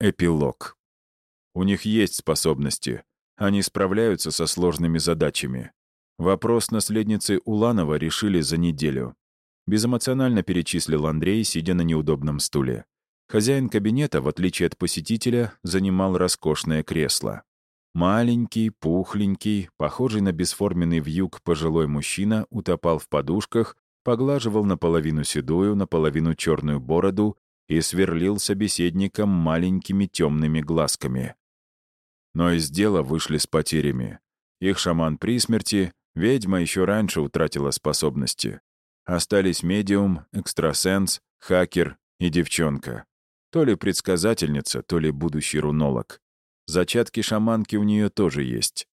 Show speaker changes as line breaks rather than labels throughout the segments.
Эпилог. У них есть способности. Они справляются со сложными задачами. Вопрос наследницы Уланова решили за неделю. Безэмоционально перечислил Андрей, сидя на неудобном стуле. Хозяин кабинета, в отличие от посетителя, занимал роскошное кресло. Маленький, пухленький, похожий на бесформенный вьюг пожилой мужчина утопал в подушках, поглаживал наполовину седую, наполовину черную бороду и сверлил собеседником маленькими темными глазками. Но из дела вышли с потерями. Их шаман при смерти, ведьма еще раньше утратила способности. Остались медиум, экстрасенс, хакер и девчонка. То ли предсказательница, то ли будущий рунолог. Зачатки шаманки у нее тоже есть.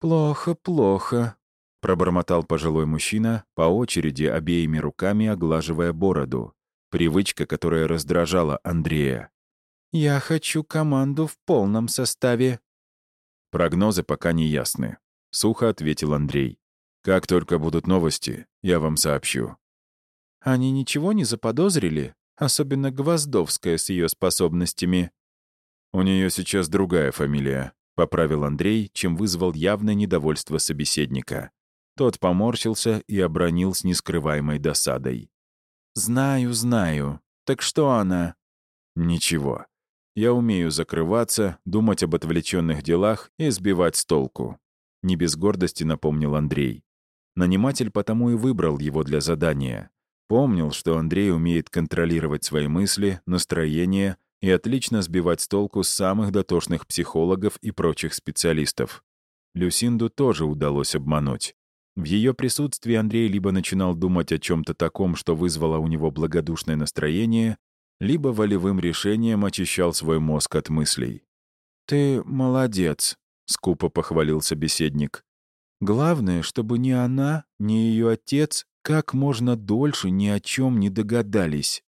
«Плохо, плохо», — пробормотал пожилой мужчина, по очереди обеими руками оглаживая бороду. Привычка, которая раздражала Андрея. «Я хочу команду в полном составе». «Прогнозы пока не ясны», — сухо ответил Андрей. «Как только будут новости, я вам сообщу». «Они ничего не заподозрили? Особенно Гвоздовская с ее способностями?» «У нее сейчас другая фамилия», — поправил Андрей, чем вызвал явное недовольство собеседника. Тот поморщился и обронил с нескрываемой досадой. «Знаю, знаю. Так что она?» «Ничего. Я умею закрываться, думать об отвлеченных делах и сбивать с толку», — не без гордости напомнил Андрей. Наниматель потому и выбрал его для задания. Помнил, что Андрей умеет контролировать свои мысли, настроение и отлично сбивать с толку самых дотошных психологов и прочих специалистов. Люсинду тоже удалось обмануть. В ее присутствии Андрей либо начинал думать о чем-то таком, что вызвало у него благодушное настроение, либо волевым решением очищал свой мозг от мыслей. «Ты молодец», — скупо похвалил собеседник. «Главное, чтобы ни она, ни ее отец как можно дольше ни о чем не догадались.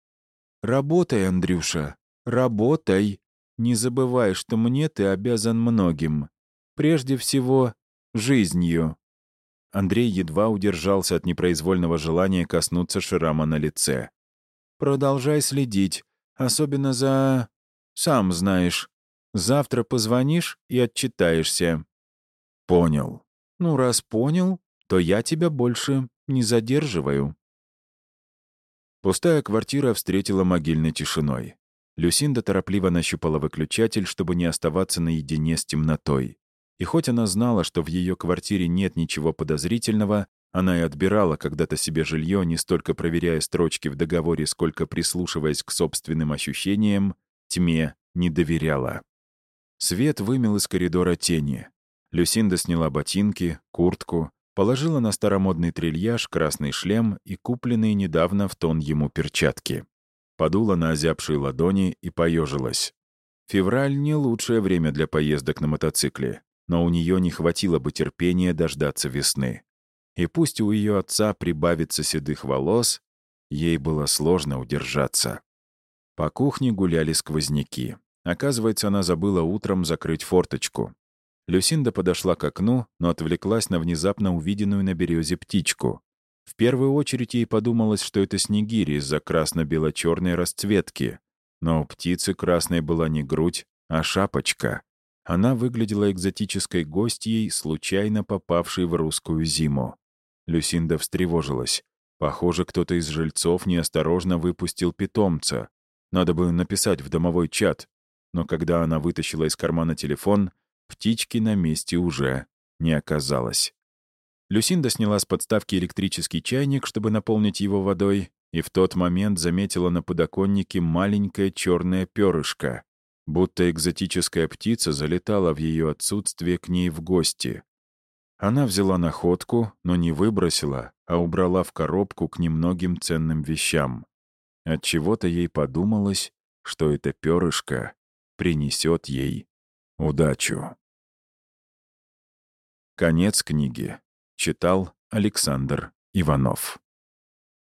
Работай, Андрюша, Работай. Не забывай, что мне ты обязан многим. Прежде всего, жизнью». Андрей едва удержался от непроизвольного желания коснуться шрама на лице. «Продолжай следить, особенно за... Сам знаешь. Завтра позвонишь и отчитаешься». «Понял». «Ну, раз понял, то я тебя больше не задерживаю». Пустая квартира встретила могильной тишиной. Люсинда торопливо нащупала выключатель, чтобы не оставаться наедине с темнотой. И хоть она знала, что в ее квартире нет ничего подозрительного, она и отбирала когда-то себе жилье, не столько проверяя строчки в договоре, сколько прислушиваясь к собственным ощущениям, тьме не доверяла. Свет вымел из коридора тени. Люсинда сняла ботинки, куртку, положила на старомодный трильяж красный шлем и купленные недавно в тон ему перчатки подула на озябшие ладони и поежилась. Февраль — не лучшее время для поездок на мотоцикле, но у нее не хватило бы терпения дождаться весны. И пусть у ее отца прибавится седых волос, ей было сложно удержаться. По кухне гуляли сквозняки. Оказывается, она забыла утром закрыть форточку. Люсинда подошла к окну, но отвлеклась на внезапно увиденную на березе птичку. В первую очередь ей подумалось, что это снегири из-за красно-бело-черной расцветки. Но у птицы красной была не грудь, а шапочка. Она выглядела экзотической гостьей, случайно попавшей в русскую зиму. Люсинда встревожилась. Похоже, кто-то из жильцов неосторожно выпустил питомца. Надо бы написать в домовой чат. Но когда она вытащила из кармана телефон, птички на месте уже не оказалось. Люсинда сняла с подставки электрический чайник, чтобы наполнить его водой, и в тот момент заметила на подоконнике маленькое черное перышко, будто экзотическая птица залетала в ее отсутствие к ней в гости. Она взяла находку, но не выбросила, а убрала в коробку к немногим ценным вещам. От чего то ей подумалось, что это перышко принесет ей удачу. Конец книги. Читал Александр Иванов.